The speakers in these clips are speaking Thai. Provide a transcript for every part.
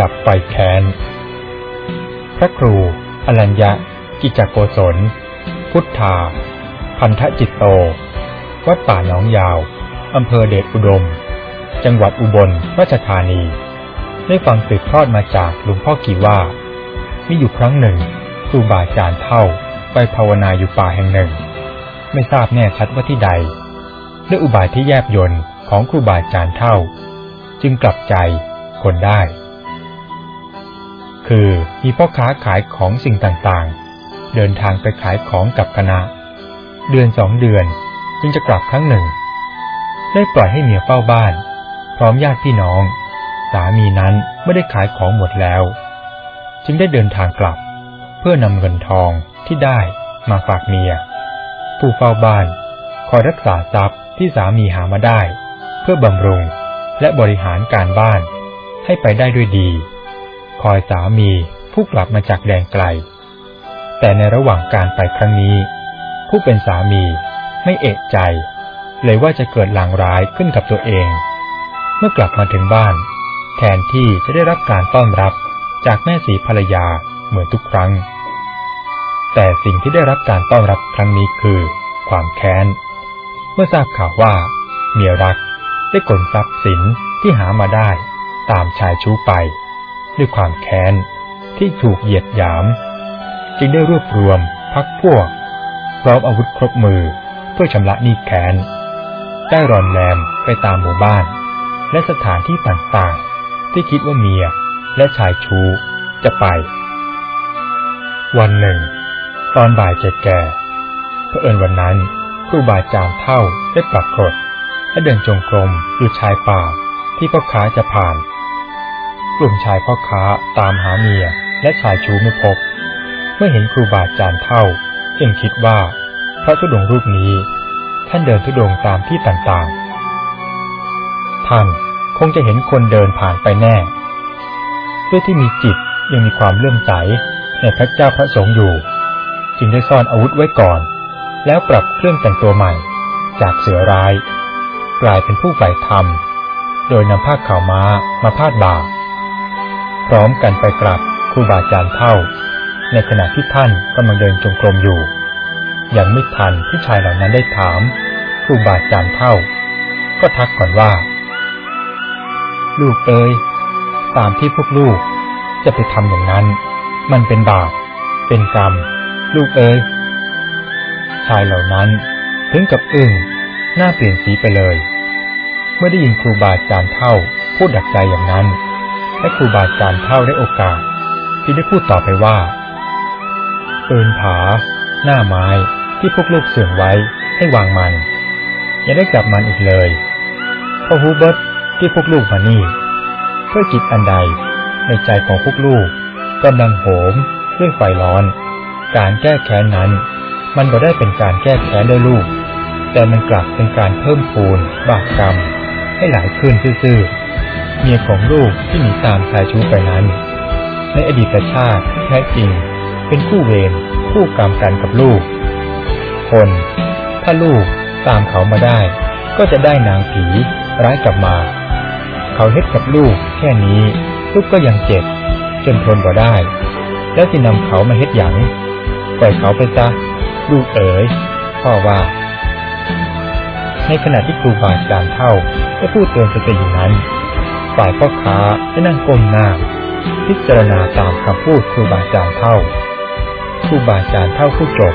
ดับไฟแค้น พระครู อรัญญะ กิจโกศล พุทธา พันธจิตโต วัดป่าหนองยาว อำเภอเดชอุดม จังหวัดอุบลราชธานี ได้ฟังสืบทอดมาจากหลวงพ่อกีว่า มีอยู่ครั้งหนึ่งครูบาอาจารย์เท่าไปภาวนาอยู่ป่าแห่งหนึ่ง ไม่ทราบแน่ชัดว่าที่ใดด้วยอุบายที่แยบยนต์ของครูบาอาจารย์เท่า จึงกลับใจคนได้ คือมีพ่อค้าขายของสิ่งต่างๆ เดินทางไปขายของกับคณะ เดือนสองเดือนจึงจะกลับครั้งหนึ่ง ได้ปล่อยให้เมียเฝ้าบ้าน พร้อมญาติพี่น้อง สามีนั้นไม่ได้ขายของหมดแล้ว จึงได้เดินทางกลับ เพื่อนำเงินทองที่ได้มาฝากเมีย ผู้เฝ้าบ้านคอยรักษาทรัพย์ที่สามีหามาได้ เพื่อบำรุงและบริหารการบ้านให้ไปได้ด้วยดี คอยสามีผู้กลับมาจากแดนไกล แต่ในระหว่างการไปครั้งนี้ ผู้เป็นสามีไม่เอกใจ เลยว่าจะเกิดลางร้ายขึ้นกับตัวเอง เมื่อกลับมาถึงบ้าน แทนที่จะได้รับการต้อนรับจากแม่สีภรรยาเหมือนทุกครั้ง แต่สิ่งที่ได้รับการต้อนรับครั้งนี้คือ ความแค้น เมื่อทราบข่าวว่า เมียรักได้กลทรัพย์สินที่หามาได้ตามชายชู้ไป ด้วยความแค้นที่ถูกเหยียดหยาม จึงได้รวบรวมพักพวก พร้อมอาวุธครบมือเพื่อชำระหนี้แค้น ได้รอนแรมไปตามหมู่บ้าน และสถานที่ต่างๆ ที่คิดว่าเมียและชายชูจะไป วันหนึ่ง ตอนบ่ายเจ็ดแก่เพื่อเอิญวันนั้นครูบาอาจารย์เท่าได้ปรับกฎและเดินจงกรมอยู่ชายป่าที่พ่อค้าจะผ่าน กลุ่มชายพ่อค้าตามหาเมียและชายชูไม่พบ เมื่อเห็นครูบาอาจารย์เท่า จึงคิดว่าพระธุดงรูปนี้ ท่านเดินธุดงตามที่ต่างๆ ท่านคงจะเห็นคนเดินผ่านไปแน่ ด้วยที่มีจิตยังมีความเลื่อมใสในพระเจ้าพระสงฆ์อยู่ จึงได้ซ่อนอาวุธไว้ก่อน แล้วปรับเครื่องแต่งตัวใหม่ จากเสือร้าย กลายเป็นผู้ใฝ่ธรรม โดยนำผ้าขาวม้ามาพาดบ่า พร้อมกันไปกลับครูบาอาจารย์เท่า ในขณะที่ท่านกำลังเดินจงกรมอยู่ ยังไม่ทันที่ชายเหล่านั้นได้ถามครูบาอาจารย์เท่า ก็ทักก่อนว่า ลูกเอ๋ยตามที่พวกลูกจะไปทำอย่างนั้น มันเป็นบาปเป็นกรรม ลูกเอ๋ยชายเหล่านั้นถึงกับอึ้งหน้าเปลี่ยนสีไปเลย เมื่อได้ยินครูบาอาจารย์เท่าพูดดักใจอย่างนั้น และครูบาอาจารย์เท่าได้โอกาสที่ได้พูดต่อไปว่าปืนผา หน้าไม้ที่พวกลูกเสื่อมไว้ให้วางมัน อย่าได้กลับมันอีกเลยเพอฮูเบิร์ตที่พวกลูกมานี่ เพื่อจิตอันใดในใจของพวกลูกกำลังโหมด้วยไฟร้อน การแก้แค้นนั้น มันก็ได้เป็นการแก้แค้นด้วยลูก แต่มันกลับเป็นการเพิ่มพูนบาปกรรม ให้หลายขึ้นซื่อๆ เมียของลูกที่หนีตามชายชู้ไปนั้น ในอดีตชาติแท้จริงเป็นคู่เวรคู่กรรมกันกับลูก คน ถ้าลูกตามเขามาได้ ก็จะได้นางผีร้ายกลับมา เขาเฮ็ดกับลูกแค่นี้ ลูกก็ยังเจ็บ จนทนบ่ได้ แล้วจะนำเขามาเฮ็ดหยังปล่อยเขาไปซะลูกเอ๋ยพ่อว่า ในขณะที่ครูบาอาจารย์เท่าได้พูดเตือนสติอยู่นั้น ฝ่ายพ่อค้าได้นั่งก้มหน้า พิจารณาตามคำพูดครูบาอาจารย์เท่าครูบาอาจารย์เท่าผู้จบ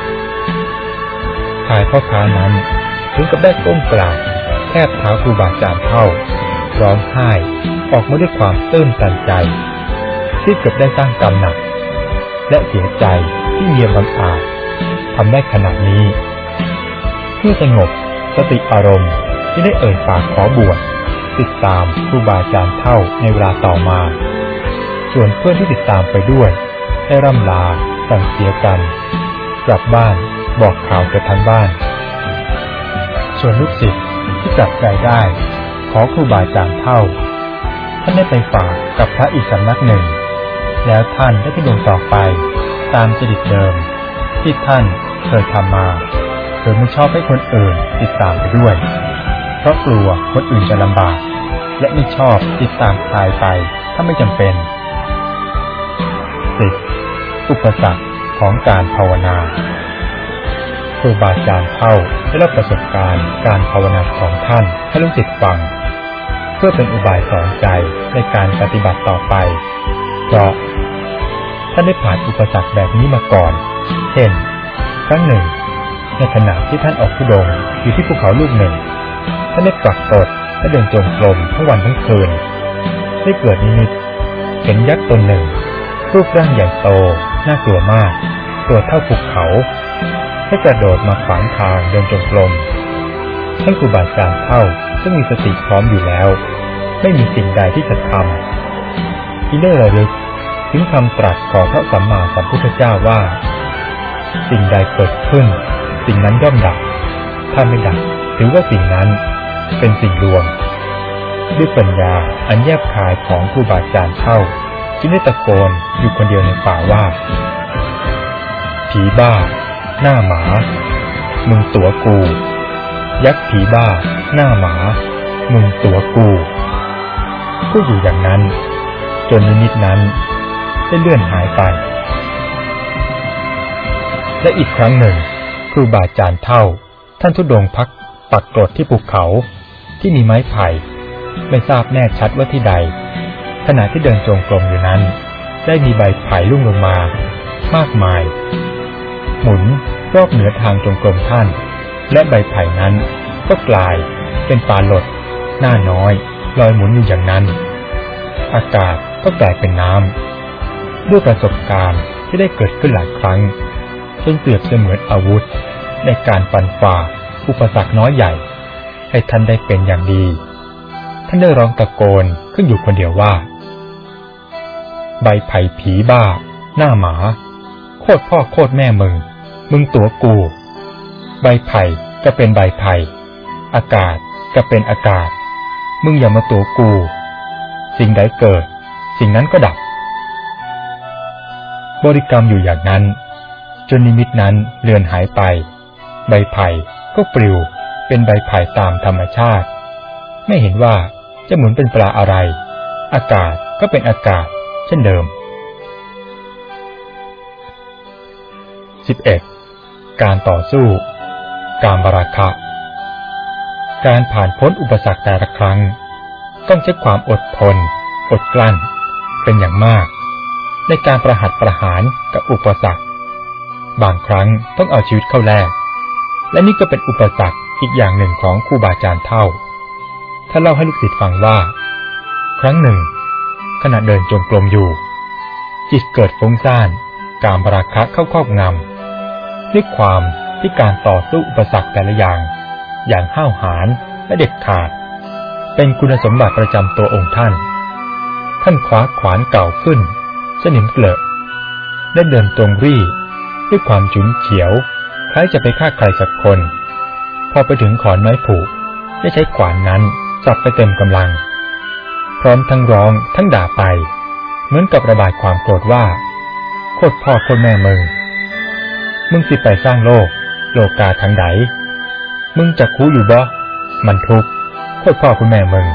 ชายพ่อค้านั้นถึงกับได้ก้มกราบแทบเท้าครูบาอาจารย์เท่าร้องไห้ออกมาด้วยความตื้นตันใจ ที่เกือบได้สร้างกรรมหนัก และเสียใจที่เมียบังอาจทำได้ขนาดนี้เมื่อสงบสติอารมณ์ที่ได้เอ่ยปากขอบวช ติดตามครูบาอาจารย์เท่าในเวลาต่อมา ส่วนเพื่อนที่ติดตามไปด้วยได้ร่ำลาสั่งเสียกัน กลับบ้านบอกข่าวแก่ทางบ้าน ส่วนลูกศิษย์ที่กลับใจได้ ขอครูบาอาจารย์เท่า ท่านได้ไปฝากกับพระอีกสำนักหนึ่ง แล้วท่านได้ที่ลงต่อไป ตามจริตเดิม ที่ท่านเคยทำมาโดยไม่ชอบให้คนอื่นติดตามไปด้วย เพราะกลัวคนอื่นจะลำบาก และไม่ชอบติดตามใครไป ถ้าไม่จำเป็นอุปสรรคของการภาวนาครูบาอาจารย์เท่าได้รับประสบการณ์การภาวนาของท่านให้ลูกศิษย์ฟัง เพื่อเป็นอุบายสอนใจในการปฏิบัติต่อไป เพราะท่านได้ผ่านอุปสรรคแบบนี้มาก่อน เช่น ครั้งหนึ่ง ในขณะที่ท่านออกทุดงอยู่ที่ภูเขาลูกหนึ่ง ท่านได้ปรักตด และเดินจงกรมทั้งวันทั้งคืน ได้เกิดนิมิตเห็นยักษ์ตนหนึ่ง รูปร่างใหญ่โต น่ากลัวมาก ตัวเท่าภูเขา ให้กระโดดมาขวางทางเดินจงกรมท่านครูบาอาจารย์เท่าซึ่งมีสติพร้อมอยู่แล้ว ไม่มีสิ่งใดที่จะทำที่ได้ระลึกถึงคำตรัสของพระสัมมาสัมพุทธเจ้าว่า สิ่งใดเกิดขึ้น สิ่งนั้นย่อมดับ ถ้าไม่ดับ ถือว่าสิ่งนั้น เป็นสิ่งลวงด้วยปัญญาอันแยบคายของครูบาอาจารย์เท่าจึงได้ตะโกนอยู่คนเดียวในป่าว่า ผีบ้า หน้าหมา มึงตัวกู ยักษ์ผีบ้า หน้าหมา มึงตัวกูพูดอยู่อย่างนั้น จนนิมิตนั้นได้เลื่อนหายไป และอีกครั้งหนึ่งครูบาอาจารย์เท่า ท่านทุดงพักปักกรดที่ภูเขา ที่มีไม้ไผ่ไม่ทราบแน่ชัดว่าที่ใด ขณะที่เดินจงกรมอยู่นั้น ได้มีใบไผ่ลุ่งลงมา มากมาย หมุนรอบเหนือทางจงกรมท่าน และใบไผ่นั้นก็กลายเป็นปลาหลด หน้าน้อยลอยหมุนอยู่อย่างนั้น อากาศก็แตกเป็นน้ำด้วยประสบการณ์ที่ได้เกิดขึ้นหลายครั้งจนเปรียบเสมือนอาวุธ ในการฟันฝ่าอุปสรรคน้อยใหญ่ ให้ท่านได้เป็นอย่างดี ท่านได้ร้องตะโกนขึ้นอยู่คนเดียวว่า ใบไผ่ผีบ้า หน้าหมา โคตรพ่อโคตรแม่มึง มึงตัวกู ใบไผ่ก็เป็นใบไผ่ อากาศก็เป็นอากาศ มึงอย่ามาตัวกู สิ่งใดเกิด สิ่งนั้นก็ดับ บริกรรมอยู่อย่างนั้น จนนิมิตนั้นเลือนหายไป ใบไผ่ก็ปลิว เป็นใบไผ่ตามธรรมชาติ ไม่เห็นว่าจะหมุนเป็นปลาอะไร อากาศก็เป็นอากาศ เช่นเดิม 11. การต่อสู้ การบราคะ การผ่านพ้นอุปสรรคแต่ละครั้ง ต้องใช้ความอดทน อดกลั้น เป็นอย่างมาก ในการประหัตประหารกับอุปสรรค บางครั้งต้องเอาชีวิตเข้าแลกและนี่ก็เป็นอุปสรรค อีกอย่างหนึ่งของครูบาอาจารย์เท่าถ้าเล่าให้ลูกศิษย์ฟังว่า ครั้งหนึ่ง ขณะเดินจงกรมอยู่ จิตเกิดฟุ้งซ่าน การบราคะเข้าครอบงำด้วยความที่การต่อสู้อุปสรรคแต่ละอย่าง อย่างห้าวหาญและเด็ดขาด เป็นคุณสมบัติประจำตัวองค์ท่าน ท่านคว้าขวานเก่าขึ้น สนิมเกลอะและเดินตรงรี่ ด้วยความฉุนเฉียว คล้ายจะไปฆ่าใครสักคน พอไปถึงขอนไม้ผูกได้ใช้ขวานนั้นสับไปเต็มกำลัง พร้อมทั้งร้องทั้งด่าไป เหมือนกับระบายความโกรธว่า โคตรพ่อโคตรแม่มึง มึงสิไปสร้างโลก โลกกาทางใดมึงจะคูอยู่บ่ มันทุกข์โคตรพ่อคุณแม่มึง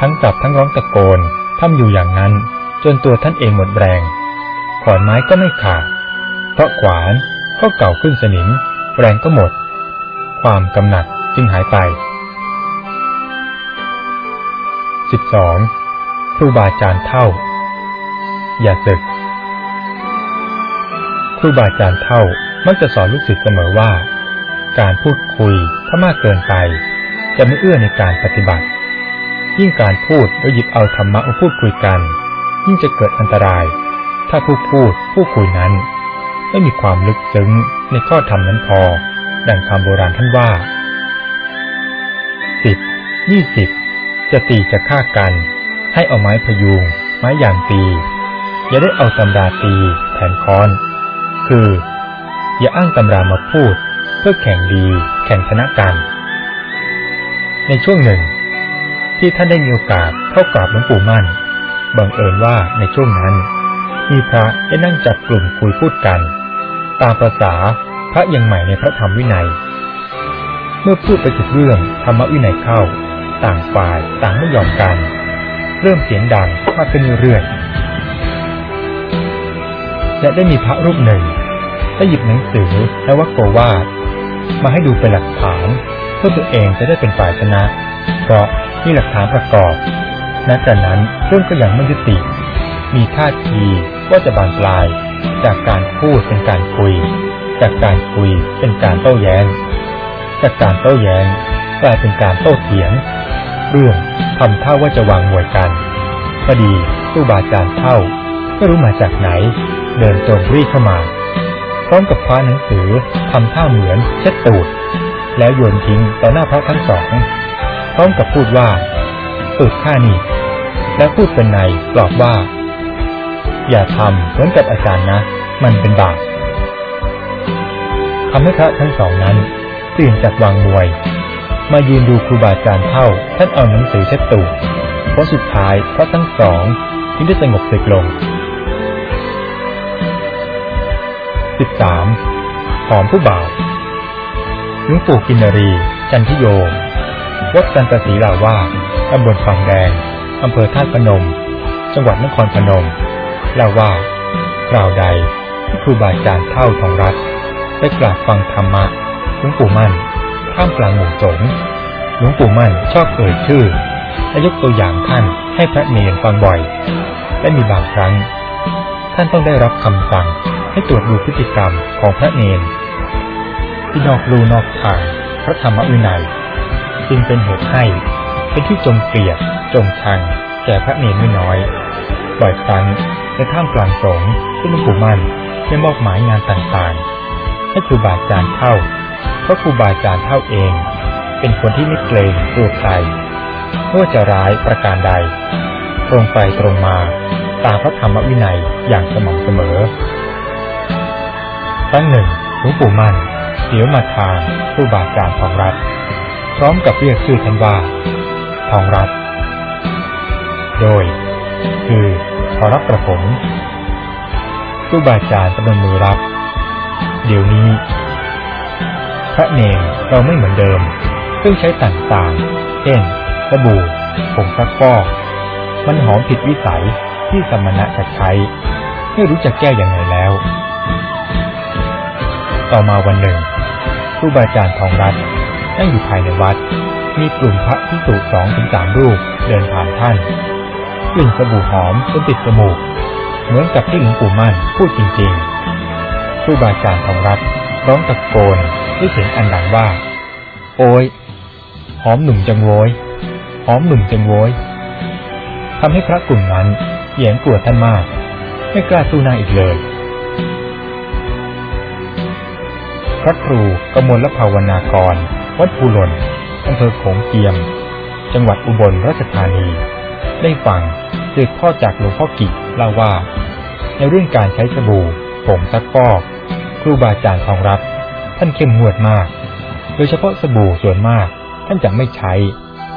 ทั้งสับทั้งร้องตะโกนทำอยู่อย่างนั้น จนตัวท่านเองหมดแรง ขอนไม้ก็ไม่ขาด เพราะขวานก็เก่าขึ้นสนิม แรงก็หมด ความกำหนัดจึงหายไป 12. ครูบาอาจารย์เท่า อย่าศึก ครูบาอาจารย์เท่ามักจะสอนลูกศิษย์เสมอว่า การพูดคุยถ้ามากเกินไป จะไม่เอื้อในการปฏิบัติ ยิ่งการพูดแล้วหยิบเอาธรรมะมาพูดคุยกัน ยิ่งจะเกิดอันตราย ถ้าผู้พูดผู้คุยนั้น ไม่มีความลึกซึ้งในข้อธรรมนั้นพอ ดังคำโบราณท่านว่าสิบยี่สิบจะตีจะฆ่ากัน ให้เอาไม้พยุง ไม้ยางตี อย่าได้เอาตำราตีแทนค้อน คือ อย่าอ้างตำรามาพูด เพื่อแข่งดี แข่งชนะกัน ในช่วงหนึ่ง ที่ท่านได้มีโอกาสเข้ากราบหลวงปู่มั่น บังเอิญว่าในช่วงนั้น มีพระได้นั่งจับกลุ่มคุยพูดกัน ตามประษา ระยังใหม่ในพระธรรมวินัย เมื่อพูดไปถึงเรื่องธรรมวินัยเข้า ต่างฝ่ายต่างไม่ยอมกัน เริ่มเสียงดังมากขึ้นเรื่อยและได้มีพระรูปหนึ่ง ได้หยิบหนังสือและวักโกวาดมาให้ดูเป็นหลักฐาน เพื่อตัวเองจะได้เป็นฝ่ายชนะ เพราะมีหลักฐานประกอบณจากนั้นเรื่องก็ยังไม่ยุติ มีท่าทีว่าจะบานปลายจากการพูดเป็นการคุย จากการคุยเป็นการโต้แย้ง จากการโต้แย้งกลายเป็นการโต้เถียง เรื่องทำท่าว่าจะวางมวยกันพอดีตู้บาจารย์เท่าไม่รู้มาจากไหน เดินตรงรีเข้ามา พร้อมกับคว้าหนังสือทำท่าเหมือนเช็ดตูด แล้วโยนทิ้งต่อหน้าพระทั้งสอง พร้อมกับพูดว่าตูดข้านี่และพูดเป็นในกรอบว่า อย่าทำเหมือนกับอาจารย์นะ มันเป็นบาป ทำให้พระทั้งสองนั้นตื่นจากวางมวย มายืนดูครูบาอาจารย์เท่าท่านเอาหนังสือเช็ดตูดเพราะสุดท้ายพระทั้งสองจึงได้สงบศึกลง 13. หอมผู้บ่าวหลวงปู่กินรี จันทิโย วัดกันตศรีลาวาตำบลฝั่งแดง อำเภอท่าพนม จังหวัดนครพนมเล่าว่าคราวใดที่ครูบาอาจารย์เท่าทองรัฐ ได้กราบฟังธรรมะหลวงปู่มั่นท่ามกลางหมู่สงฆ์หลวงปู่มั่นชอบเอ่ยชื่อ และยกตัวอย่างท่านให้พระเนรฟังบ่อย และมีบางครั้ง ท่านต้องได้รับคำสั่งให้ตรวจดูพฤติกรรมของพระเนรที่นอกรูนอกทางพระธรรมวินัยจึงเป็นเหตุให้เป็นที่จงเกลียดจงชังแก่พระเนรไม่น้อยบ่อยครั้งในท่ามกลางสงฆ์ที่หลวงปู่มั่นได้มอบหมายงานต่างๆ ให้ครูบาอาจารย์เท่าเพราะครูบาอาจารย์เท่าเอง เป็นคนที่ไม่เกรงกลัวใครไม่ว่าจะร้ายประการใด ตรงไปตรงมาตามพระธรรมวินัยอย่างสม่ำเสมอครั้งหนึ่งหลวงปู่มั่นเสียวมาทางผู้บาอาจารย์ทองรัฐ พร้อมกับเรียกชื่อท่านว่าทองรัฐ โดย คือขอรับประผมผู้บาอาจารย์จำนวนมือรับ เดี๋ยวนี้ พระเนรเราไม่เหมือนเดิมเครื่องใช้ต่างๆ เช่นสบู่ผงซักฟอก มันหอมผิดวิสัยที่สมณะจะใช้ ไม่รู้จะแก้อย่างไรแล้ว ต่อมาวันหนึ่งครูบาอาจารย์ทองรัตน์นั่งอยู่ภายในวัด มีกลุ่มพระพิสุสองถึงสามรูปเดินผ่านท่านกลิ่นสบู่หอมจนติดจมูก เหมือนกับที่หลวงปู่มั่นพูดจริง ๆ ครูบาอาจารย์ทองรัตน์ร้องตะโกนด้วยเสียงอันดังว่า โอ้ย หอมหนุ่มจังโวยหอมหนุ่มจังโวยทำให้พระกลุ่มนั้นแยงกลัวท่านมาก ไม่กล้าสู้หน้าอีกเลย พระครูกมลลภาวนากร วัดภูหลนอำเภอโขงเจียม จังหวัดอุบลราชธานี ได้ฟังสืบทอดจากหลวงพ่อกิจเล่าว่า ในเรื่องการใช้สบู่ผงซักฟอก รูบาอาจารย์ทองรับท่านเข้มงวดมาก โดยเฉพาะสบู่ส่วนมาก ท่านจะไม่ใช้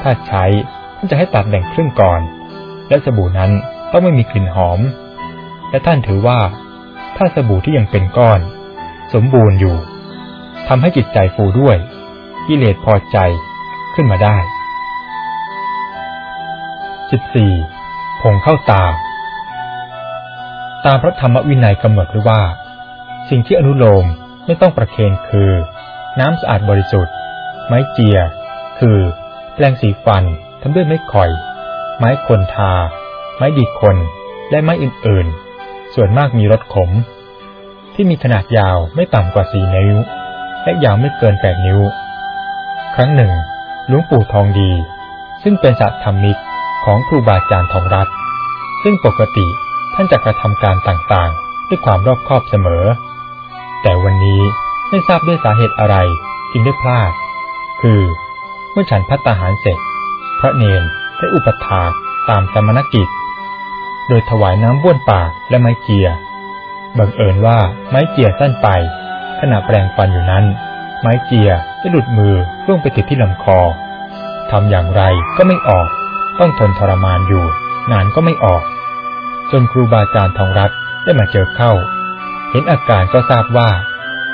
ถ้าใช้ท่านจะให้ตัดแบ่งครึ่งก่อน และสบู่นั้นต้องไม่มีกลิ่นหอม และท่านถือว่า ถ้าสบู่ที่ยังเป็นก้อน สมบูรณ์อยู่ทำให้จิตใจฟูด้วยกิเลสพอใจขึ้นมาได้ 14. ผงเข้าตา ตามพระธรรมวินัยกำหนดไว้ว่า สิ่งที่อนุโลมไม่ต้องประเคนคือ น้ำสะอาดบริสุทธิ์ ไม้เจีย คือ แปรงสีฟันทำด้วยไม้ข่อย ไม้คนทา ไม้ดีคน และไม้อื่นๆ ส่วนมากมีรสขม ที่มีขนาดยาวไม่ต่ำกว่าสี่นิ้ว และยาวไม่เกินแปดนิ้ว ครั้งหนึ่งหลวงปู่ทองดี ซึ่งเป็นสัตธรรมิกของครูบาอาจารย์ทองรัตซึ่งปกติท่านจะกระทำการต่างๆ ด้วยความรอบคอบเสมอ แต่วันนี้ไม่ทราบด้วยสาเหตุอะไรจึงได้พลาด คือเมื่อฉันพัตตาหารเสร็จ พระเนนได้อุปถาตามสมณกิจ โดยถวายน้ำบ้วนปากและไม้เจียร์บังเอิญว่าไม้เจียร์สั้นไป ขณะแปลงฟันอยู่นั้น ไม้เจียร์ได้หลุดมือร่วงไปติดที่ลำคอทำอย่างไรก็ไม่ออก ต้องทนทรมานอยู่ นานก็ไม่ออก จนครูบาอาจารย์ทองรัตได้มาเจอเข้า เห็นอาการก็ทราบว่า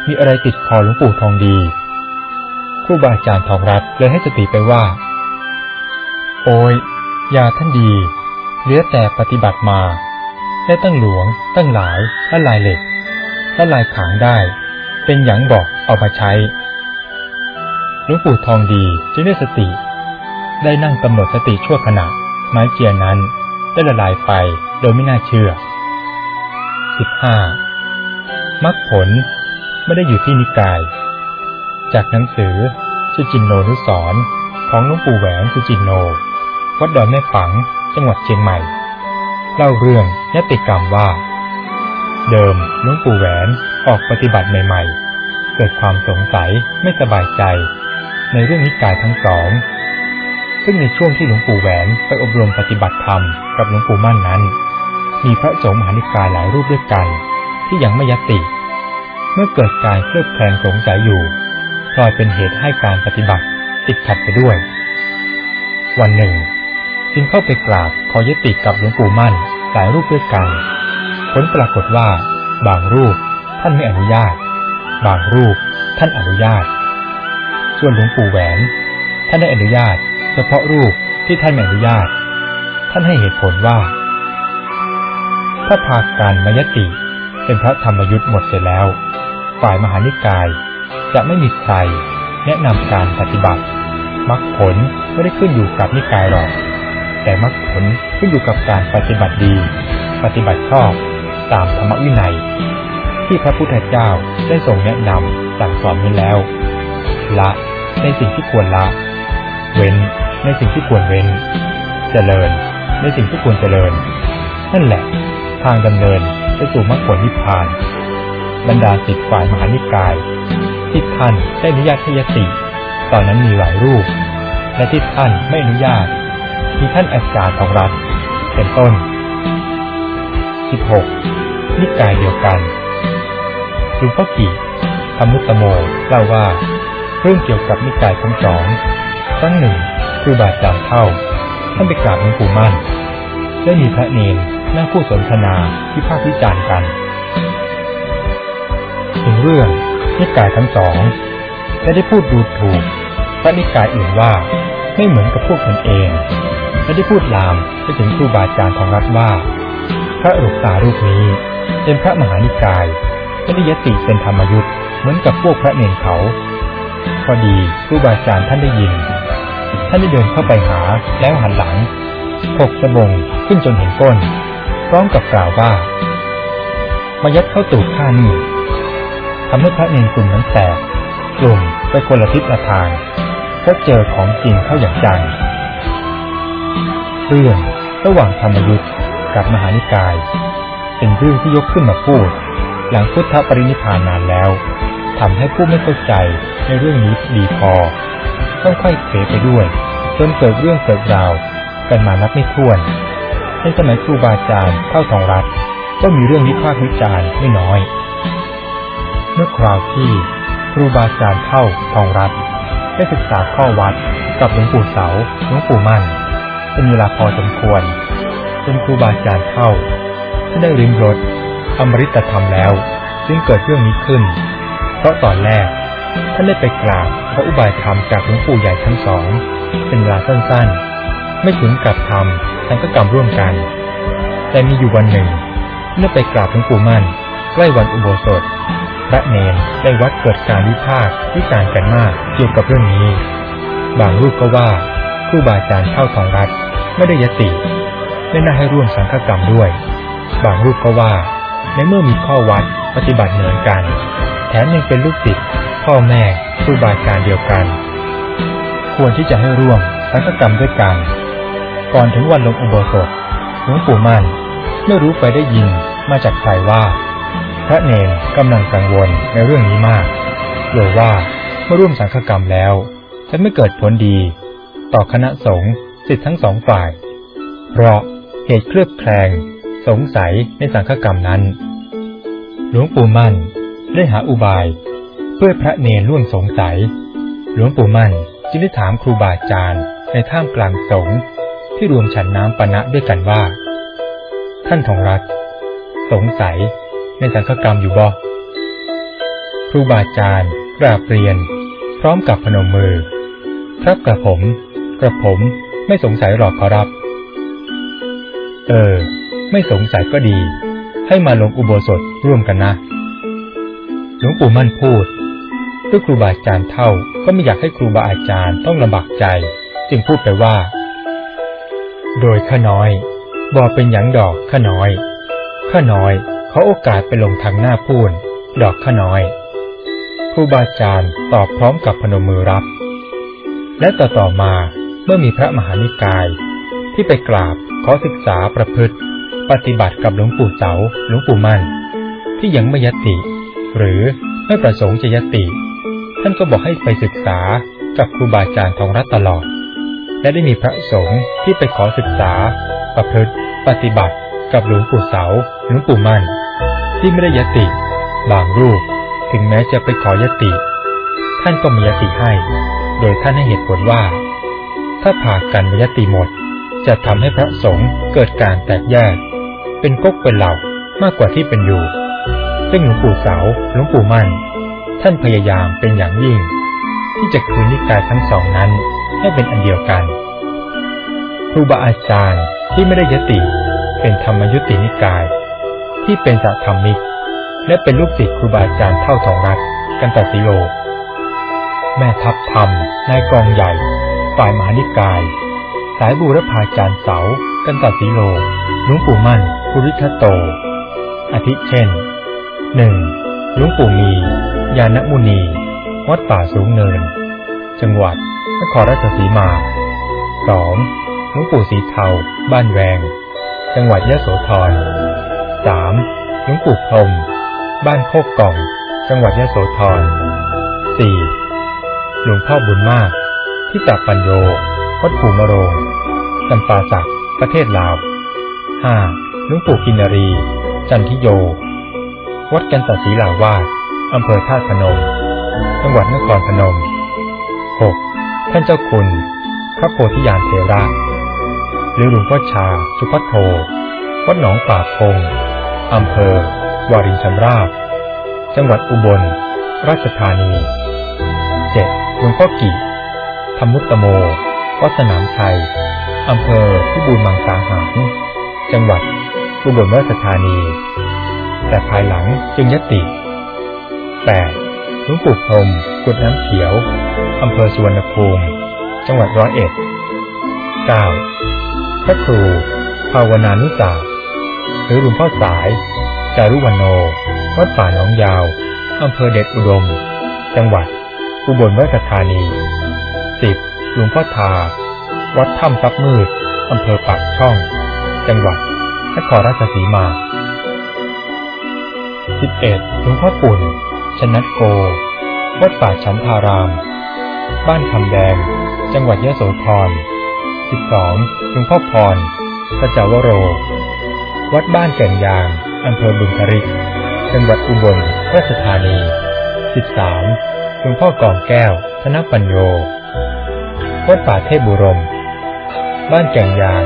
มีอะไรติดคอหลวงปู่ทองดีครูบาอาจารย์ทองรัตเลยให้สติไปว่า โอ้ยยาท่านดีเหลือแต่ปฏิบัติมาได้ตั้งหลวง ตั้งหลายและลายเหล็กและลายขางได้ เป็นหยังบอกเอามาใช้หลวงปู่ทองดีจึงได้สติ ได้นั่งกำหนดสติชั่วขณะ ไม้เจียนั้นได้ละลายไปโดยไม่น่าเชื่อ 15. มรรคผลไม่ได้อยู่ที่นิกาย จากหนังสือสุจินโนนุสรของหลวงปู่แหวนสุจินโน วัดดอยแม่ฝังจังหวัดเชียงใหม่ เล่าเรื่องยติกรรมว่า เดิมหลวงปู่แหวนออกปฏิบัติใหม่ ๆ เกิดความสงสัยไม่สบายใจ ในเรื่องนิกายทั้งสอง ซึ่งในช่วงที่หลวงปู่แหวนไปอบรมปฏิบัติธรรมกับหลวงปู่มั่นนั้น มีพระสงฆ์มหานิกายหลายรูปด้วยกัน ที่ยังไม่ยติ เมื่อเกิดการเคลือบแคลงสงสัยอยู่พลอยเป็นเหตุให้การปฏิบัติติดขัดไปด้วย วันหนึ่ง จึงเข้าไปกราบขอยติกับหลวงปู่มั่นหลายรูปด้วยกันผลปรากฏว่า บางรูปท่านไม่อนุญาต บางรูปท่านอนุญาต ส่วนหลวงปู่แหวน ท่านได้อนุญาต เฉพาะรูปที่ท่านไม่อนุญาต ท่านให้เหตุผลว่า ถ้าพาการมายติ เป็นพระธรรมยุทธ์หมดเสร็จแล้ว ฝ่ายมหานิกาย จะไม่มีใครแนะนำการปฏิบัติมรรคผลไม่ได้ขึ้นอยู่กับนิกายหรอก แต่มรรคผลขึ้นอยู่กับการปฏิบัติดี ปฏิบัติชอบตามธรรมวินัย ที่พระพุทธเจ้าได้ทรงแนะนำสั่งสอนนี้แล้ว ละในสิ่งที่ควรละ เว้นในสิ่งที่ควรเว้น เจริญในสิ่งที่ควรเจริญ นั่นแหละ ทางดำเนิน ไปสู่มรรคผลนิพพาน บรรดาสิทธิฝ่ายมหานิกาย ที่ท่านได้อนุญาตให้ยติ ตอนนั้นมีหลายรูป และที่ท่านไม่อนุญาต มีท่านอาจารย์ของรัฐ เป็นต้น 16. นิกายเดียวกันหลวงพ่อกีธรรมุตโมเล่าว่าเรื่องเกี่ยวกับนิกายทั้งสองครั้งหนึ่งคือบาอาจารย์เท่า ท่านไปกราบหลวงปู่มั่น ได้มีพระเน นนั่งผู้สนทนาที่ภาควิจารณ์กัน ถึงเรื่องนิกายทั้งสองและได้พูดดูถูกพระนิกายอื่นว่าไม่เหมือนกับพวกตนเองและได้พูดลามไปถึงครูบาอาจารย์ของรัฐว่า พระอุกตารูปนี้เป็นพระมหานิกายไม่ได้ยติเป็นธรรมยุทธ์เหมือนกับพวกพระเนรเขาพอดีครูบาอาจารย์ท่านได้ยิน ท่านได้เดินเข้าไปหาแล้วหันหลังถกสะบงขึ้นจนเห็นก้น ร้อมกับกล่าวว่า มายัดเข้าตูดข้านี่ทำให้พระเนรกลุ่มนั้นแตกกลุ่มไปคนละทิศละทางก็เจอของจริงเข้าอย่างจังเรื่องระหว่างธรรมยุทธ์กับมหานิกาย เป็นเรื่องที่ยกขึ้นมาพูด หลังพุทธปรินิพานนานแล้วทำให้ผู้ไม่เข้าใจในเรื่องนี้ดีพอต้องค่อยเผไปด้วย จนเกิดเรื่องเกิดราวกันมานับไม่ถ้วน ในสมัยครูบาอาจารย์เข้าทองรัฐก็มีเรื่องวิพากษ์วิจารณ์ไม่น้อย เมื่อคราวที่ครูบาอาจารย์เท่าทองรัตได้ศึกษาข้อวัดกับหลวงปู่เสาหลวงปู่มั่นเป็นเวลาพอสมควรจนครูบาอาจารย์เท่าที่ได้ริมรถอมริตธรรมแล้ว จึงเกิดเรื่องนี้ขึ้น เพราะตอนแรกท่านได้ไปกราบพระอุบายธรรมจากหลวงปู่ใหญ่ทั้งสอง เป็นเวลาสั้นๆ ไม่ถึงกับทำ ทั้งกกรรมร่วมกัน แต่มีอยู่วันหนึ่ง เมื่อไปกราบหลวงปู่มั่น ใกล้วันอุโบสถ พระเนนในวัดเกิดการวิพากษ์วิจารณ์กันมากเกี่ยวกับเรื่องนี้ บางรูปก็ว่าครูบาอาจารย์เข้าทองรัฐไม่ได้ยติ ไม่น่าให้ร่วมสังฆกรรมด้วย บางรูปก็ว่า ในเมื่อมีข้อวัดปฏิบัติเหมือนกัน แถมยังเป็นลูกศิษย์พ่อแม่ครูบาอาจารย์เดียวกัน ควรที่จะให้ร่วมสังฆกรรมด้วยกัน ก่อนถึงวันลงอุโบสถหลวงปู่มั่นไม่รู้ไปได้ยินมาจากใครว่า พระเนนกำลังกังวลในเรื่องนี้มากกลัวว่าเมื่อร่วมสังฆกรรมแล้ว จะไม่เกิดผลดี ต่อคณะสงฆ์สิทธิ์ทั้งสองฝ่าย เพราะเหตุเคลือบแคลง สงสัยในสังฆกรรมนั้น หลวงปู่มั่นได้หาอุบาย เพื่อพระเนรล่วงสงสัย หลวงปู่มั่นจึงได้ถามครูบาอาจารย์ในท่ามกลางสงฆ์ ที่รวมฉันน้ำปณะด้วยกันว่า ท่านทองรัตสงสัยในสังฆกรรมอยู่บ่ครูบาอาจารย์กราบเรียน พร้อมกับพนมมือ ครับกระผม กระผมไม่สงสัยหรอกขอรับ เออ ไม่สงสัยก็ดี ให้มาลงอุโบสถร่วมกันนะ หลวงปู่มั่นพูดด้วยครูบาอาจารย์เท่าก็ไม่อยากให้ครูบาอาจารย์ต้องลำบากใจ จึงพูดไปว่า โดยข้าน้อยบอเป็นหยังดอกข้าน้อยข้าน้อยเขาโอกาสไปลงทางหน้าพูนดอกข้าน้อยครูบาอาจารย์ตอบพร้อมกับพนมมือรับ และต่อต่อมาเมื่อมีพระมหานิกาย ที่ไปกราบขอศึกษาประพฤติ ปฏิบัติกับหลวงปู่เสาหลวงปู่มั่น ที่ยังไม่ยติ หรือไม่ประสงค์จะยติ ท่านก็บอกให้ไปศึกษากับครูบาอาจารย์ทองรัตตลอด และได้มีพระสงฆ์ที่ไปขอศึกษา ประพฤติ ปฏิบัติกับหลวงปู่เสาหลวงปู่มั่น ที่ไม่ได้ยติ บางรูป ถึงแม้จะไปขอยติ ท่านก็มียติให้ โดยท่านให้เหตุผลว่า ถ้าผ่ากันมยติหมด จะทำให้พระสงฆ์เกิดการแตกแยก เป็นก๊กเป็นเหล่ามากกว่าที่เป็นอยู่ ซึ่งหลวงปู่เสาหลวงปู่มั่น ท่านพยายามเป็นอย่างยิ่ง ที่จะคืนนิกายทั้งสองนั้น ให้เป็นอันเดียวกันครูบาอาจารย์ที่ไม่ได้ยติ เป็นธรรมยุตินิกาย ที่เป็นสัธรรมิก และเป็นลูกศิษย์ครูบาอาจารย์เท่าทองรัตกันตสิโล แม่ทัพธรรมนายกองใหญ่ ฝ่ายมหานิกาย สายบูรพาจารย์เสา กันตสิโลหลวงปู่มั่นภูริทัตโต อาทิเช่นหนึ่งหลวงปู่มี ยานมุนี วัดป่าสูงเนิน จังหวัด นครราชสีมาสองหลวงปู่สีเทา บ้านแวง จังหวัดยะโสธรสามหลวงปู่พรม บ้านโคกกล่อง จังหวัดยะโสธรสี่หลวงพ่อบุญมาก ที่ตาปัญโยวัดภูมะโรงจำปาสัก ประเทศลาวห้าหลวงปู่กินรี จันทิโย วัดกันตศรีลาวาสอำเภอธาตุพนม จังหวัดนครพนมหก ท่านเจ้าคุณ พระโพธิญาณเทระ หรือหลวงพ่อชา สุพัทโทวัดหนองป่าพงอำเภอ วารินชำราบ จังหวัดอุบล ราชธานีเจ็ดหลวงพ่อกี่ธรรมุตตโมวัดสนามชัยอำเภอพิบูลมังสาหารจังหวัดอุบลราชธานี แต่ภายหลังจึงยติ 8. หลวงปู่พรมกุดน้ำเขียว อำเภอสุวรรณภูมิ จังหวัดร้อยเอ็ด 9. พระครูภาวนานุสาหรือหลวงพ่อสาย จารุวันโน วัดป่าหนองยาว อำเภอเด็ดอุดม จังหวัด อุบลราชธานี 10. หลวงพ่อทา วัดถ้ำซับมืด อำเภอปากช่อง จังหวัด นครราชสีมา 11. หลวงพ่อปุ่น ชนัดโก วัดป่าชันทาราม บ้านคำแดง จังหวัดยะโสธร 12. หลวงพ่อพรพระเจาวโร วัดบ้านแก่นยาง อำเภอบึงคริก จังหวัดอุบลราชธานี 13. หลวงพ่อกองแก้ว ธนปัญโย วัดป่าเทพบุรม บ้านแก่งยาง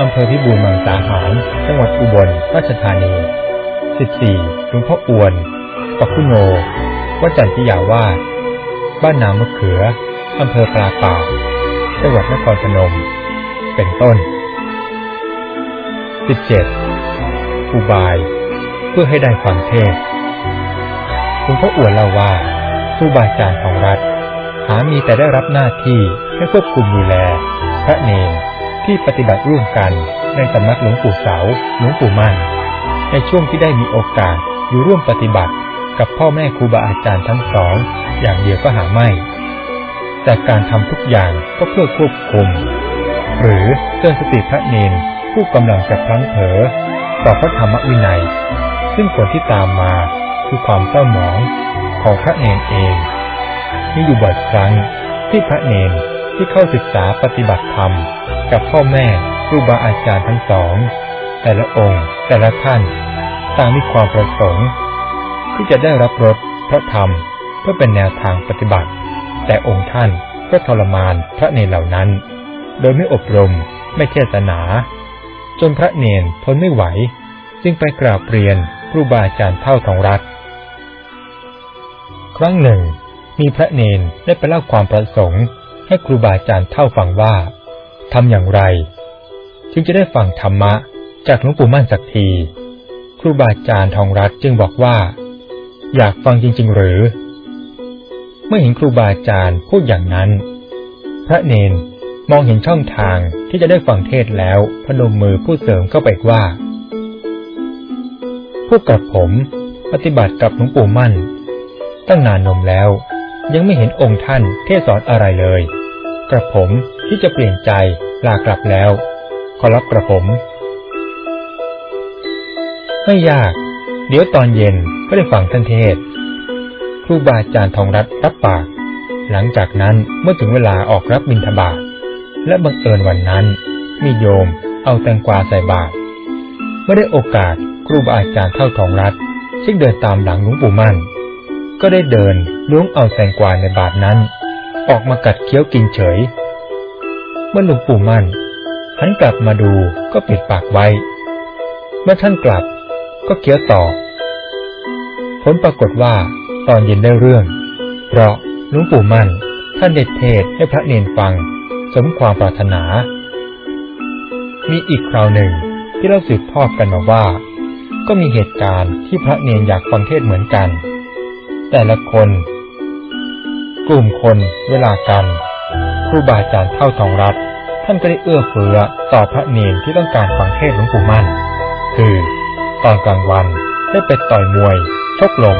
อำเภอพิบูลมังสาหาร จังหวัดอุบลราชธานี 14. หลวงพ่ออวนปะคุโน วัดจันทิยาวาสบ้านนามะเขือ อำเภอปลาป่าจังหวัดนครพนม เป็นต้น 17. อุบาย เพื่อให้ได้ฟังเทศน์หลวงพ่ออวนเล่าว่าครูบาอาจารย์ของรัฐ หามีแต่ได้รับหน้าที่ให้ควบคุมดูแล พระเนรที่ปฏิบัติร่วมกันในสำนักหลวงปู่เสาหลวงปู่มั่น ในช่วงที่ได้มีโอกาสอยู่ร่วมปฏิบัติกับพ่อแม่ครูบาอาจารย์ทั้งสอง อย่างเดียวก็หาไม่ แต่การทำทุกอย่างก็เพื่อควบคุม หรือเตือนสติพระเนนผู้กำลังจะพลั้งเผลอต่อพระธรรมวินัย ซึ่งผลที่ตามมาคือความเศร้าหมองของพระเนนเองมีอยู่บ่อยครั้งที่พระเนนที่เข้าศึกษาปฏิบัติธรรม กับพ่อแม่ครูบาอาจารย์ทั้งสอง แต่ละองค์ แต่ละท่านต่างมีความประสงค์ ที่จะได้รับรสพระธรรมเพื่อเป็นแนวทางปฏิบัติ แต่องค์ท่านก็ทรมานพระเนรเหล่านั้น โดยไม่อบรมไม่เทศนา จนพระเนรทนไม่ไหว จึงไปกราบเรียนครูบาอาจารย์เท่าทองรัตครั้งหนึ่ง มีพระเนรได้ไปเล่าความประสงค์ ให้ครูบาอาจารย์เท่าฟังว่าทำอย่างไร จึงจะได้ฟังธรรมะจากหลวงปู่มั่นสักที ครูบาอาจารย์ทองรัตจึงบอกว่า อยากฟังจริง ๆ หรือ เมื่อเห็นครูบาอาจารย์พูดอย่างนั้น พระเนนมองเห็นช่องทางที่จะได้ฟังเทศแล้วพนมมือพูดเสริมเข้าไปว่าพวกกับผมปฏิบัติกับหลวงปู่มั่น ตั้งนานนมแล้ว ยังไม่เห็นองค์ท่านเทศสอนอะไรเลย กระผมที่จะเปลี่ยนใจลากลับแล้ว ขอรับกระผม ไม่ยาก เดี๋ยวตอนเย็นก็ได้ฟังท่านเทศ ครูบาอาจารย์ทองรัตรับปาก หลังจากนั้นเมื่อถึงเวลาออกรับบิณฑบาตและบังเอิญวันนั้น มีโยมเอาแตงกวาใส่บาตรไม่ได้โอกาสครูบาอาจารย์เท่าทองรัตซึ่งเดินตามหลังหลวงปู่มั่น ก็ได้เดินล้วงเอาแตงกวาในบาตรนั้น ออกมากัดเคี้ยวกินเฉย เมื่อหลวงปู่มั่นหันกลับมาดูก็ปิดปากไว้ เมื่อท่านกลับก็เคี้ยวต่อผลปรากฏว่า ตอนเย็นได้เรื่อง เพราะหลวงปู่มั่นท่านเด็ดเทศให้พระเนนฟัง สมความปรารถนา มีอีกคราวหนึ่งที่เราสืบทอดกันมาว่า ก็มีเหตุการณ์ที่พระเนนอยากฟังเทศเหมือนกัน แต่ละคน กลุ่มคนเวลากันครูบาอาจารย์เท่าทองรัตท่านก็ได้เอื้อเฟื้อต่อพระเนนที่ต้องการฟังเทศหลวงปู่มั่น คือ ตอนกลางวันได้ไปต่อยมวยชกลม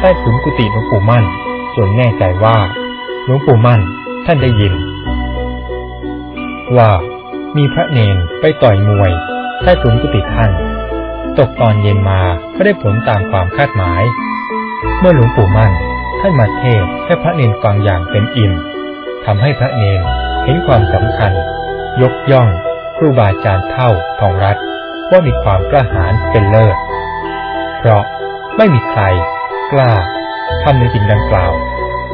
ใต้ถุนกุฏิหลวงปู่มั่น จนแน่ใจว่าหลวงปู่มั่นท่านได้ยิน ว่ามีพระเนนไปต่อยมวย ใต้ถุนกุฏิท่าน ตกตอนเย็นมาก็ได้ผลตามความคาดหมาย เมื่อหลวงปู่มั่นท่านมาเทศให้พระเนนฟังอย่างเต็มอิ่มทำให้พระเนนเห็นความสำคัญ ยกย่องครูบาอาจารย์เท่าทองรัตว่ามีความกล้าหาญเป็นเลิศ เพราะไม่มีใคร กล้าทำในสิ่งดังกล่าว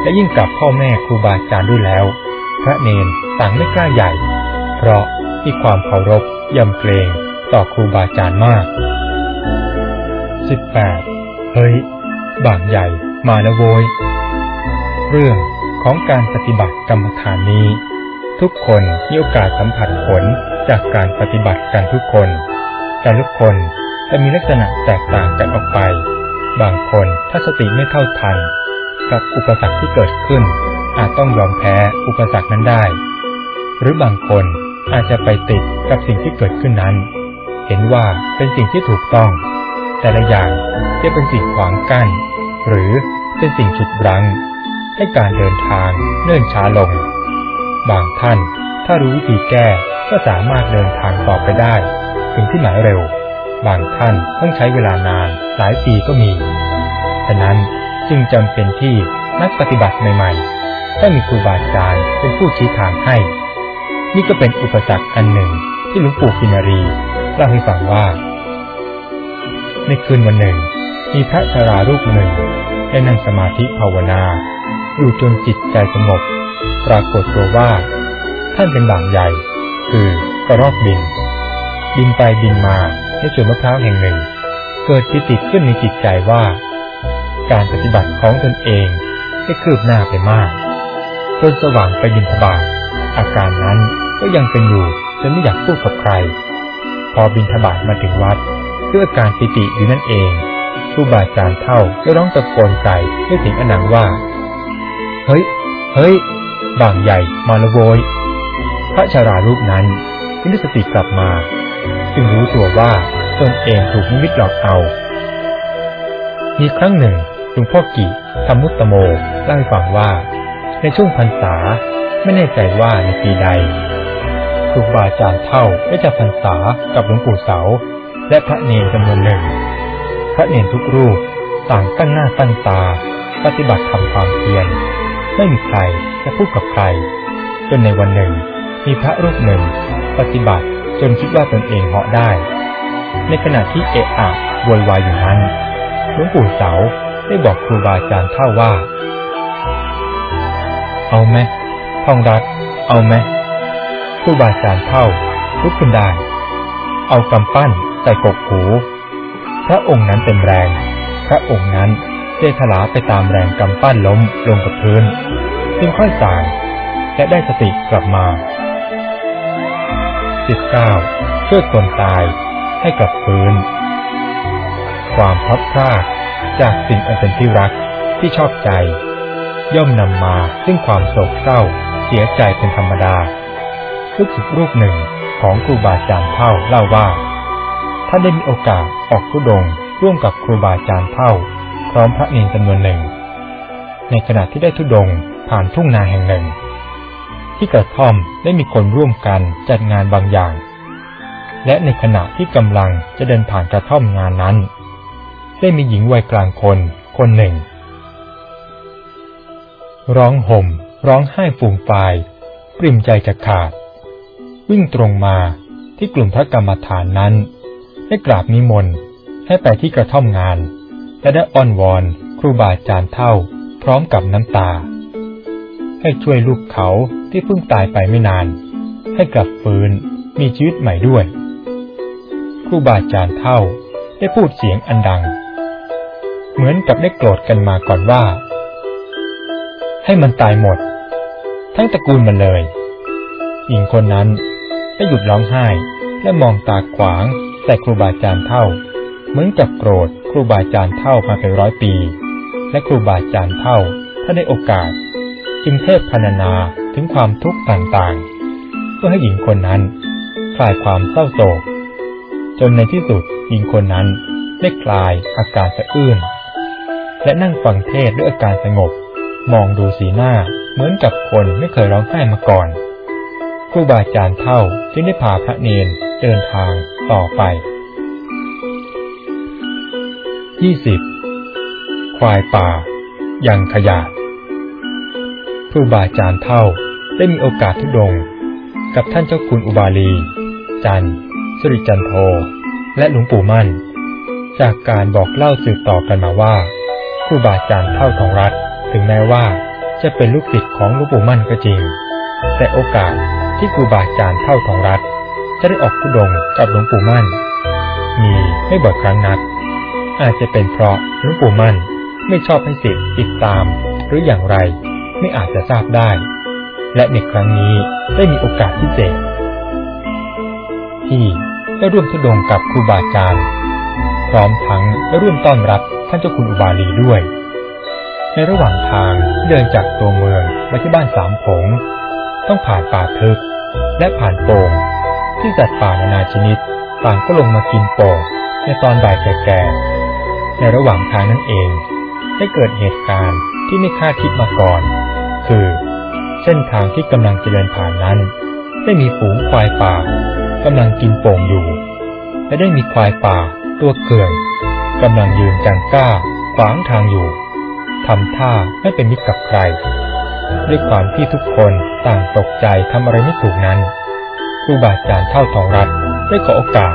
และยิ่งกับพ่อแม่ครูบาอาจารย์ด้วยแล้ว พระเนนต่างไม่กล้าใหญ่ เพราะมีความเคารพยำเกรงต่อครูบาอาจารย์มาก 18. เฮ้ย บางใหญ่มาแล้วโวย เรื่องของการปฏิบัติกรรมฐานนี้ ทุกคนมีโอกาสสัมผัสผลจากการปฏิบัติกันทุกคน แต่ทุกคนจะมีลักษณะแตกต่างกันออกไป บางคน ถ้าสติไม่เท่าทัน กับอุปสรรคที่เกิดขึ้น อาจต้องยอมแพ้อุปสรรคนั้นได้ หรือบางคนอาจจะไปติดกับสิ่งที่เกิดขึ้นนั้น เห็นว่าเป็นสิ่งที่ถูกต้อง แต่ละอย่างจะเป็นสิ่งขวางกั้น หรือเป็นสิ่งฉุดรั้ง ให้การเดินทางเนื่นช้าลง บางท่านถ้ารู้วิธีแก้ก็สามารถเดินทางต่อไปได้ ถึงที่หมายเร็ว บางท่านต้องใช้เวลานานหลายปีก็มี ฉะนั้นจึงจำเป็นที่นักปฏิบัติใหม่ๆต้องมีครูบาอาจารย์เป็นผู้ชี้ทางให้ นี่ก็เป็นอุปสรรคอันหนึ่งที่หลวงปู่กินารีเล่าให้ฟังว่า ในคืนวันหนึ่ง มีพระชารารูปหนึ่งได้นั่งสมาธิภาวนา อยู่จนจิตใจสงบ ปรากฏตัวว่า ท่านเป็นบางใหญ่ คือกระรอกบิน บินไปบินมาในสวนมะพร้าวแห่งหนึ่ง เกิดปิติขึ้นในจิตใจว่า การปฏิบัติของตนเองได้คืบหน้าไปมาก จนสว่างไปบินทบาทอาการนั้นก็ยังเป็นอยู่จนไม่อยากพูดกับใคร พอบินทบาทมาถึงวัดด้วยอาการปิติอยู่นั่นเองครูบาอาจารย์เท่าได้ร้องตะโกนใส่ด้วยเสียงอนังว่า เฮ้ย เฮ้ย บางใหญ่มาละโวย พระชารารูปนั้นจึงได้สติกลับมา จึงรู้ตัวว่าตนเองถูกนิมิตหลอกเอา มีครั้งหนึ่ง ลวงพ่อกิธรรมุตตโมเล่าให้ฟังว่า ในช่วงพรรษาไม่แน่ใจว่าในปีใดครูบาอาจารย์เท่าได้จับพรรษากับหลวงปู่เสา และพระเนรจำนวนหนึ่ง พระเนรทุกรูปต่างตั้งหน้าตั้งตา ปฏิบัติทำความเพียรไม่มีใครจะพูดกับใคร จนในวันหนึ่ง มีพระรูปหนึ่ง ปฏิบัติจนคิดว่าตนเองเหาะได้ ในขณะที่เอะอะวยวายอยู่นั้นหลวงปู่เสา ได้บอกครูบาอาจารย์เท่าว่า เอาไหมท่องรัก เอาไหมครูบาอาจารย์เท่าลุกขึ้นได้ เอากำปั้นใส่กกหู พระองค์นั้นเต็มแรง พระองค์นั้นได้ถลาไปตามแรงกำปั้นล้มลงกับพื้น จึงค่อยสางและได้สติกลับมา 19. ช่วยคนตายให้กับฟื้น ความพลัดพราก จากสิ่งอันเป็นที่รักที่ชอบใจ ย่อมนำมาซึ่งความโศกเศร้า เสียใจเป็นธรรมดาลูกศิษย์รูปหนึ่งของครูบาอาจารย์เท่าเล่าว่า ท่านได้มีโอกาสออกทุดงร่วมกับครูบาอาจารย์เท่า พร้อมพระเนรจำนวนหนึ่ง ในขณะที่ได้ทุดงผ่านทุ่งนาแห่งหนึ่ง ที่กระท่อมได้มีคนร่วมกันจัดงานบางอย่าง และในขณะที่กำลังจะเดินผ่านกระท่อมงานนั้น ได้มีหญิงวัยกลางคนคนหนึ่ง ร้องห่ม ร้องไห้ฟูงฟาย ปริมใจจะขาด วิ่งตรงมาที่กลุ่มพระกรรมฐานนั้น ได้กราบนิมนต์ให้ไปที่กระท่อมงาน และได้อ้อนวอนครูบาอาจารย์เท่า พร้อมกับน้ำตา ให้ช่วยลูกเขาที่เพิ่งตายไปไม่นาน ให้กลับฟื้นมีชีวิตใหม่ด้วย ครูบาอาจารย์เท่าได้พูดเสียงอันดัง เหมือนกับได้โกรธกันมาก่อนว่า ให้มันตายหมด ทั้งตระกูลมันเลย หญิงคนนั้นได้หยุดร้องไห้และมองตาขวางแต่ครูบาอาจารย์เท่า เหมือนกับโกรธครูบาอาจารย์เท่ามาเป็นร้อยปี และครูบาอาจารย์เท่าถ้าได้โอกาส จึงเทพพรรณนาถึงความทุกข์ต่างๆ เพื่อให้หญิงคนนั้นคลายความเศร้าโศกจนในที่สุดหญิงคนนั้นได้คลายอาการสะอื้น และนั่งฟังเทศด้วยอาการสงบ มองดูสีหน้าเหมือนกับคนไม่เคยร้องไห้มาก่อนครูบาอาจารย์เท่าจึงได้พาพระเนนเดินทางต่อไป 20. ควายป่า ยังขยาดครูบาอาจารย์เท่าได้มีโอกาสทุดง กับท่านเจ้าคุณอุบาลี จันสุริจันโท และหลวงปู่มั่น จากการบอกเล่าสืบต่อกันมาว่า ครูบาอาจารย์เท่าทองรัฐถึงแม้ว่าจะเป็นลูกศิษย์ของหลวงปู่มั่นก็จริง แต่โอกาสที่ครูบาอาจารย์เท่าทองรัฐจะได้ออกทุดงกับหลวงปู่มั่น มีไม่บ่อยครั้งนัก อาจจะเป็นเพราะหลวงปู่มั่นไม่ชอบให้ศิษย์ติดตาม หรืออย่างไรไม่อาจจะทราบได้ และในครั้งนี้ได้มีโอกาสพิเศษที่ได้ร่วมทุดงกับครูบาอาจารย์ พร้อมทั้งได้ร่วมต้อนรับ ท่านเจ้าคุณอุบาลีด้วย ในระหว่างทางที่เดินจากตัวเมืองมาที่บ้านสามผง ต้องผ่านป่าทึบและผ่านโป่งที่สัตว์ป่านานาชนิด ต่างก็ลงมากินโป่งในตอนบ่ายแก่ๆในระหว่างทางนั่นเองได้เกิดเหตุการณ์ที่ไม่คาดคิดมาก่อน คือ เส้นทางที่กำลังจะเดินผ่านนั้น ได้มีฝูงควายป่ากำลังกินโป่งอยู่ และได้มีควายป่าตัวเกื่อง กำลังยืนจังก้าขวางทางอยู่ทำท่าไม่เป็นมิตรกับใคร ด้วยความที่ทุกคนต่างตกใจทำอะไรไม่ถูกนั้นครูบาอาจารย์เท่าทองรัฐได้ขอโอกาส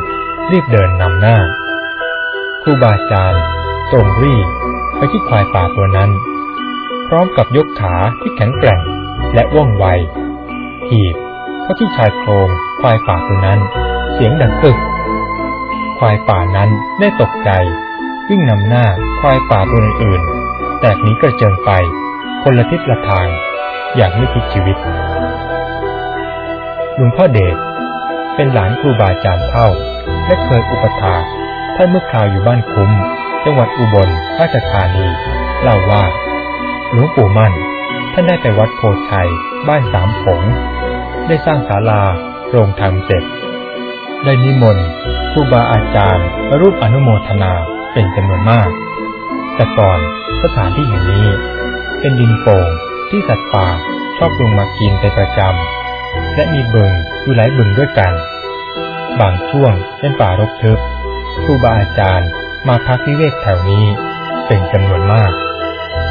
รีบเดินนำหน้าครูบาอาจารย์ตรงรีบไปที่ควายป่าตัวนั้น พร้อมกับยกขาที่แข็งแกร่งและว่องไวถีบเข้าที่ชายโครงควายป่าตัวนั้น เสียงดังตึกควายป่านั้นได้ตกใจ วิ่งนำหน้าควายป่าตัวอื่นๆ แตกหนีกระเจิงไป คนละทิศละทาง อย่างไม่คิดชีวิตหลวงพ่อเดชเป็นหลานครูบาอาจารย์เท่า และเคยอุปถาท่านเมื่อคราวอยู่บ้านคุ้ม จังหวัดอุบลราชธานี เล่าว่า หลวงปู่มั่น ท่านได้ไปวัดโพชัย บ้านสามผง ได้สร้างศาลา โรงธรรมเสร็จ ได้นิมนต์ครูบาอาจารย์มารูปอนุโมทนา เป็นจำนวนมาก แต่ก่อนสถานที่แห่งนี้ เป็นดินโป่งที่สัตว์ป่าชอบลงมากินเป็นประจำ และมีบึงอยู่หลายบึงด้วยกัน บางช่วงเป็นป่ารกทึบครูบาอาจารย์มาพักวิเวกแถวนี้เป็นจำนวนมาก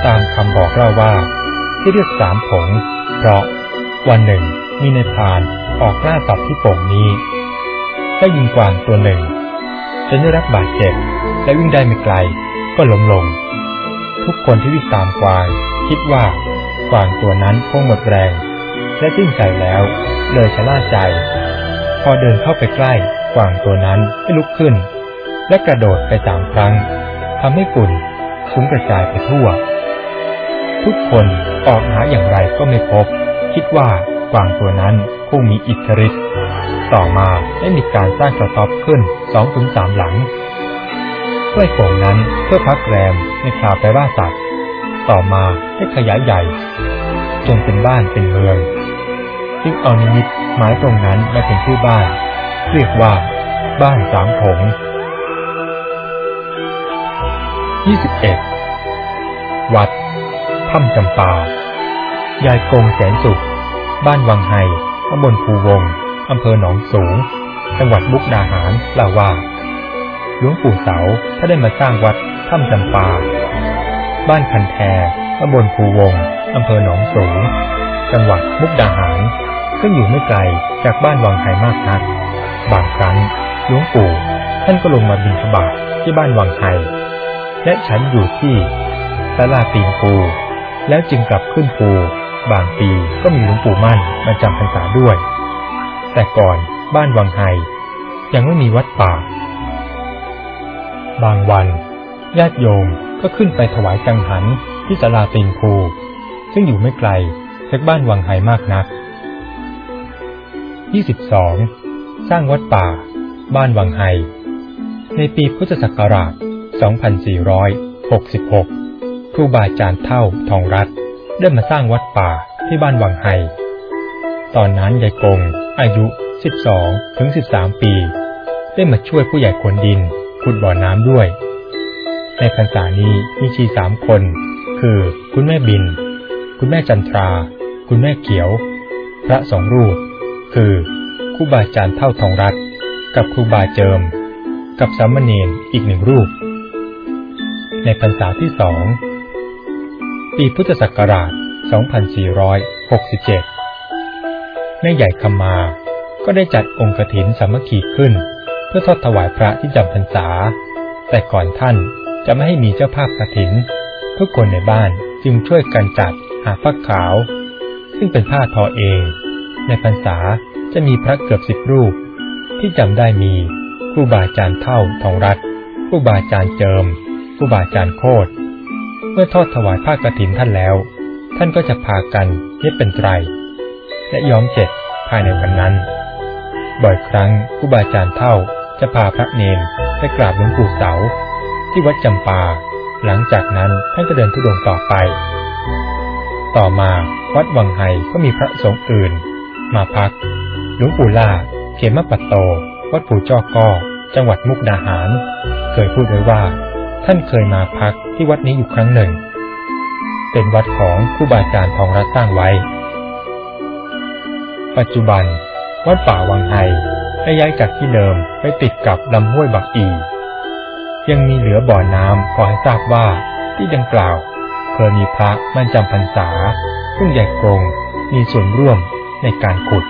ตามคำบอกเล่าว่า ที่เรียกสามผง เพราะวันหนึ่งมีในพานออกล่าสัตว์ที่โป่งนี้ได้ยิงกวางตัวหนึ่งจนได้รับบาดเจ็บ และวิ่งได้ไม่ไกล ก็ล้มลง ทุกคนที่วิ่งตามกวางคิดว่ากวางตัวนั้นคงหมดแรง และสิ้นใจแล้ว เลยชะล่าใจ พอเดินเข้าไปใกล้กวางตัวนั้นก็ลุกขึ้น และกระโดดไปสามครั้งทำให้ฝุ่นฟุ้งกระจายไปทั่ว ทุกคนออกหาอย่างไรก็ไม่พบ คิดว่ากวางตัวนั้นคงมีอิทธิฤทธิ์ต่อมาได้มีการสร้างกระต๊อบขึ้นสองถึงสามหลัง กล้วยโป่งนั้นเพื่อพักแรมในคราวไปล่าสัตว์ ต่อมาได้ขยายใหญ่ จนเป็นบ้านเป็นเมือง จึงเอานิมิตหมายตรงนั้นมาเป็นชื่อบ้าน เรียกว่า บ้านสามผง21 วัดถ้ำจำปา ยายกงแสนสุข บ้านวังไฮตำบลภูวง อำเภอหนองสูง จังหวัดมุกดาหารเล่าว่า หลวงปู่เสาถ้าได้มาสร้างวัดถ้ำจำปา บ้านคันแทตำบลภูวง อำเภอหนองสูง จังหวัดมุกดาหาร ซึ่งอยู่ไม่ไกลจากบ้านวังไฮมากนัก บางครั้งหลวงปู่ท่านก็ลงมาบิณฑบาตที่บ้านวังไฮและฉันอยู่ที่ศาลาตีนปูแล้วจึงกลับขึ้นภูบางปีก็มีหลวงปู่มั่นมาจำพรรษาด้วย แต่ก่อนบ้านวังไฮยังไม่มีวัดป่า บางวันญาติโยมก็ขึ้นไปถวายกังหันที่ศาลาตีนภูซึ่งอยู่ไม่ไกลจากบ้านวังไฮมากนัก 22. สร้างวัดป่า บ้านวังไฮ ในปีพุทธศักราช 2466 ครูบาอาจารย์เท่าทองรัตได้มาสร้างวัดป่าที่บ้านวังไฮ ตอนนั้นยายกงอายุ 12 ถึง 13 ปี ได้มาช่วยผู้ใหญ่ขนดิน ขุดบ่อน้ำด้วย ในพรรษานี้มีชีสามคน คือคุณแม่บิน คุณแม่จันทรา คุณแม่เขียว พระสองรูป คือครูบาอาจารย์เท่าทองรัตกับครูบาเจิม กับสามเณรอีกหนึ่งรูป ในพรรษาที่สองปีพุทธศักราช 2467 แม่ใหญ่คำมา ก็ได้จัดองค์กถินสามัคคีขึ้น พื่อทอดถวายพระที่จำพรรษา แต่ก่อนท่านจะไม่ให้มีเจ้าภาพกรถิน ทุกคนในบ้านจึงช่วยกันจัดหาผ้าขาว ซึ่งเป็นผ้าทอเอง ในพรรษาจะมีพระเกือบสิบรูป ที่จำได้มีครูบาอาจารย์เท่าทองรัตครูบาอาจารย์เจิมครูบาอาจารย์โคดเมื่อทอดถวายผ้ากฐินท่านแล้ว ท่านก็จะพากันเย็บเป็นไตร และย้อมเจ็ดภายในวันนั้น บ่อยครั้งครูบาอาจารย์เท่า จะพาพระเนนไปกราบหลวงปู่เสา ที่วัดจำปา หลังจากนั้นท่านก็เดินทุดงต่อไป ต่อมาวัดวังไฮก็มีพระสงฆ์อื่น มาพัก หลวงปู่ล่าเขมปัตโต วัดปู่จอกก้อจังหวัดมุกดาหาร เคยพูดไว้ว่า ท่านเคยมาพักที่วัดนี้อยู่ครั้งหนึ่ง เป็นวัดของครูบาอาจารย์ทองรัตสร้างไว้ ปัจจุบัน วัดป่าวังไฮ ได้ย้ายจากที่เดิมไปติดกับลำห้วยบักอี ยังมีเหลือบ่อน้ำพอให้ทราบว่าที่ดังกล่าวเคยมีพระมันจำพรรษา ซึ่งใหญ่กรงมีส่วนร่วมในการขุด